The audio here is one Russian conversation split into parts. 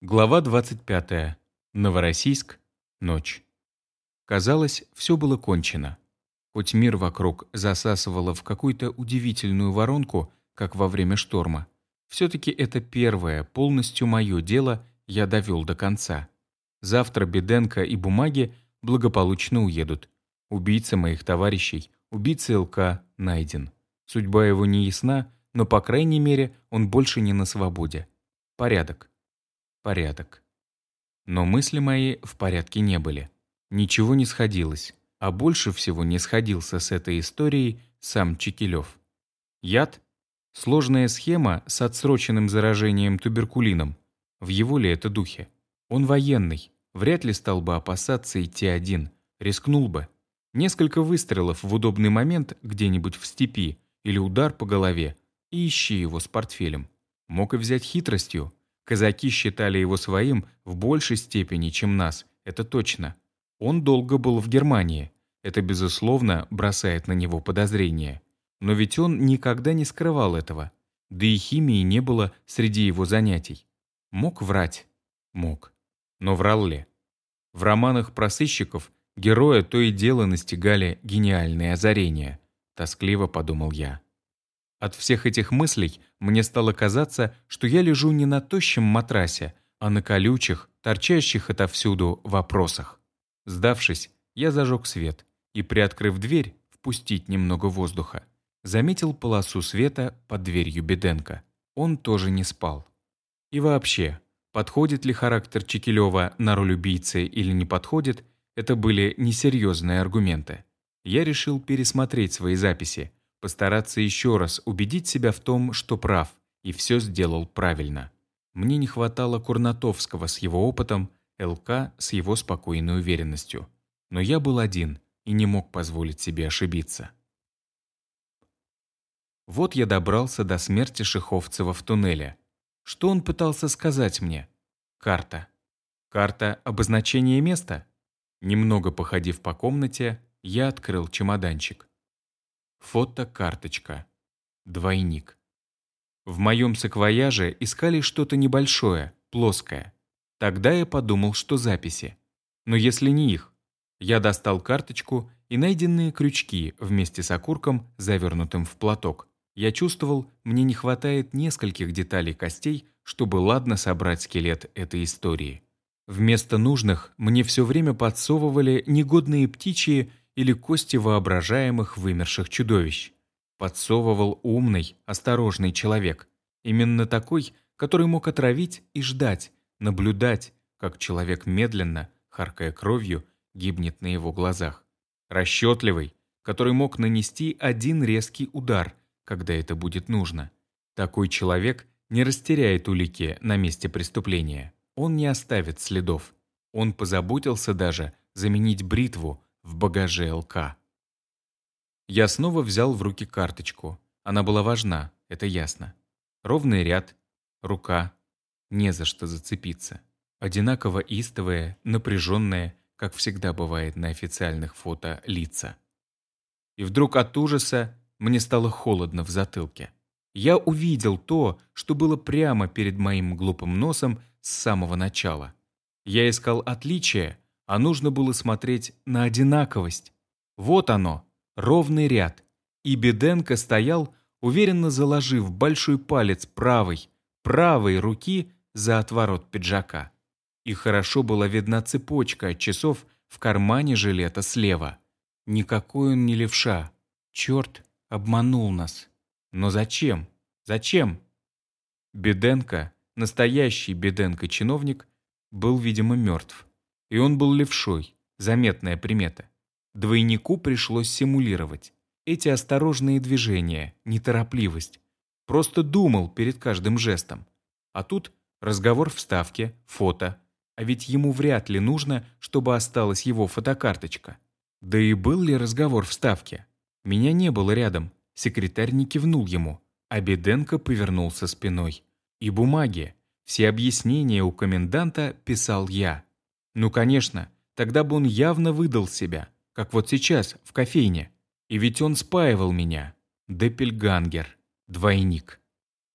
Глава 25. Новороссийск. Ночь. Казалось, все было кончено. Хоть мир вокруг засасывало в какую-то удивительную воронку, как во время шторма, все-таки это первое, полностью мое дело я довел до конца. Завтра Беденко и бумаги благополучно уедут. Убийца моих товарищей, убийца ЛК, найден. Судьба его не ясна, но, по крайней мере, он больше не на свободе. Порядок порядок. Но мысли мои в порядке не были. Ничего не сходилось, а больше всего не сходился с этой историей сам Чекилев. Яд — сложная схема с отсроченным заражением туберкулином. В его ли это духе? Он военный, вряд ли стал бы опасаться идти один, рискнул бы. Несколько выстрелов в удобный момент где-нибудь в степи или удар по голове, и ищи его с портфелем. Мог и взять хитростью, Казаки считали его своим в большей степени, чем нас, это точно. Он долго был в Германии. Это, безусловно, бросает на него подозрения. Но ведь он никогда не скрывал этого. Да и химии не было среди его занятий. Мог врать? Мог. Но врал ли? В романах про сыщиков героя то и дело настигали гениальные озарения. Тоскливо подумал я. От всех этих мыслей мне стало казаться, что я лежу не на тощем матрасе, а на колючих, торчащих отовсюду вопросах. Сдавшись, я зажег свет и, приоткрыв дверь, впустить немного воздуха, заметил полосу света под дверью Беденко. Он тоже не спал. И вообще, подходит ли характер Чекилева на роль убийцы или не подходит, это были несерьезные аргументы. Я решил пересмотреть свои записи, постараться еще раз убедить себя в том, что прав, и все сделал правильно. Мне не хватало Курнатовского с его опытом, ЛК с его спокойной уверенностью. Но я был один и не мог позволить себе ошибиться. Вот я добрался до смерти Шиховцева в туннеле. Что он пытался сказать мне? Карта. Карта обозначения места? Немного походив по комнате, я открыл чемоданчик. Фотокарточка. Двойник. В моем саквояже искали что-то небольшое, плоское. Тогда я подумал, что записи. Но если не их. Я достал карточку и найденные крючки вместе с окурком, завернутым в платок. Я чувствовал, мне не хватает нескольких деталей костей, чтобы ладно собрать скелет этой истории. Вместо нужных мне все время подсовывали негодные птичьи или кости воображаемых вымерших чудовищ. Подсовывал умный, осторожный человек. Именно такой, который мог отравить и ждать, наблюдать, как человек медленно, харкая кровью, гибнет на его глазах. Расчетливый, который мог нанести один резкий удар, когда это будет нужно. Такой человек не растеряет улики на месте преступления. Он не оставит следов. Он позаботился даже заменить бритву в багаже ЛК. Я снова взял в руки карточку. Она была важна, это ясно. Ровный ряд, рука, не за что зацепиться. Одинаково истовые, напряженные, как всегда бывает на официальных фото, лица. И вдруг от ужаса мне стало холодно в затылке. Я увидел то, что было прямо перед моим глупым носом с самого начала. Я искал отличия, а нужно было смотреть на одинаковость. Вот оно, ровный ряд. И Беденко стоял, уверенно заложив большой палец правой, правой руки за отворот пиджака. И хорошо была видна цепочка от часов в кармане жилета слева. Никакой он не левша. Черт, обманул нас. Но зачем? Зачем? Беденко, настоящий Беденко-чиновник, был, видимо, мертв. И он был левшой, заметная примета. Двойнику пришлось симулировать. Эти осторожные движения, неторопливость. Просто думал перед каждым жестом. А тут разговор в ставке, фото. А ведь ему вряд ли нужно, чтобы осталась его фотокарточка. Да и был ли разговор в ставке? Меня не было рядом. Секретарь не кивнул ему. А Беденко повернулся спиной. И бумаги. Все объяснения у коменданта писал я. Ну, конечно, тогда бы он явно выдал себя, как вот сейчас, в кофейне. И ведь он спаивал меня. Депельгангер, двойник.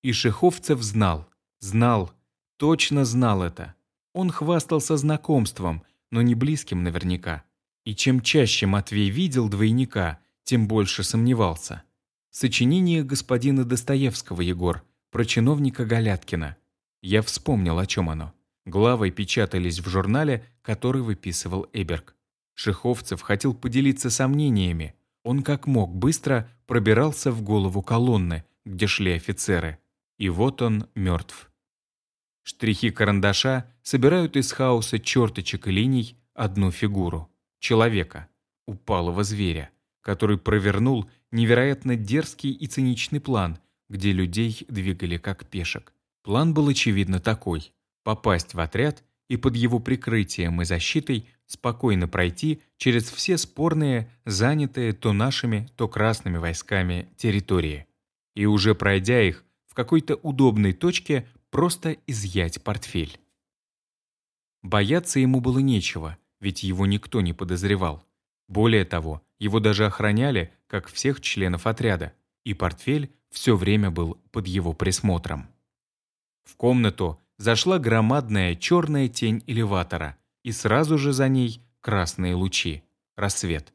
И Шеховцев знал, знал, точно знал это. Он хвастался знакомством, но не близким наверняка. И чем чаще Матвей видел двойника, тем больше сомневался. Сочинение господина Достоевского, Егор, про чиновника Галяткина. Я вспомнил, о чем оно. Главы печатались в журнале, который выписывал Эберг. Шеховцев хотел поделиться сомнениями. Он как мог быстро пробирался в голову колонны, где шли офицеры. И вот он мертв. Штрихи карандаша собирают из хаоса черточек и линий одну фигуру — человека, упалого зверя, который провернул невероятно дерзкий и циничный план, где людей двигали как пешек. План был очевидно такой — попасть в отряд и под его прикрытием и защитой спокойно пройти через все спорные, занятые то нашими, то красными войсками территории. И уже пройдя их, в какой-то удобной точке просто изъять портфель. Бояться ему было нечего, ведь его никто не подозревал. Более того, его даже охраняли, как всех членов отряда, и портфель все время был под его присмотром. В комнату зашла громадная черная тень элеватора, и сразу же за ней красные лучи, рассвет.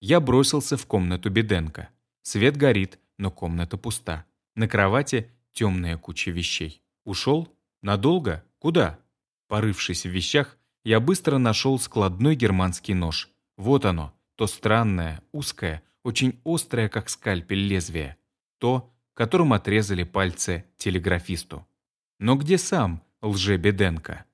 Я бросился в комнату Беденко. Свет горит, но комната пуста. На кровати темная куча вещей. Ушел? Надолго? Куда? Порывшись в вещах, я быстро нашел складной германский нож. Вот оно, то странное, узкое, очень острое, как скальпель лезвие. То, которым отрезали пальцы телеграфисту. Но где сам лже-Беденко?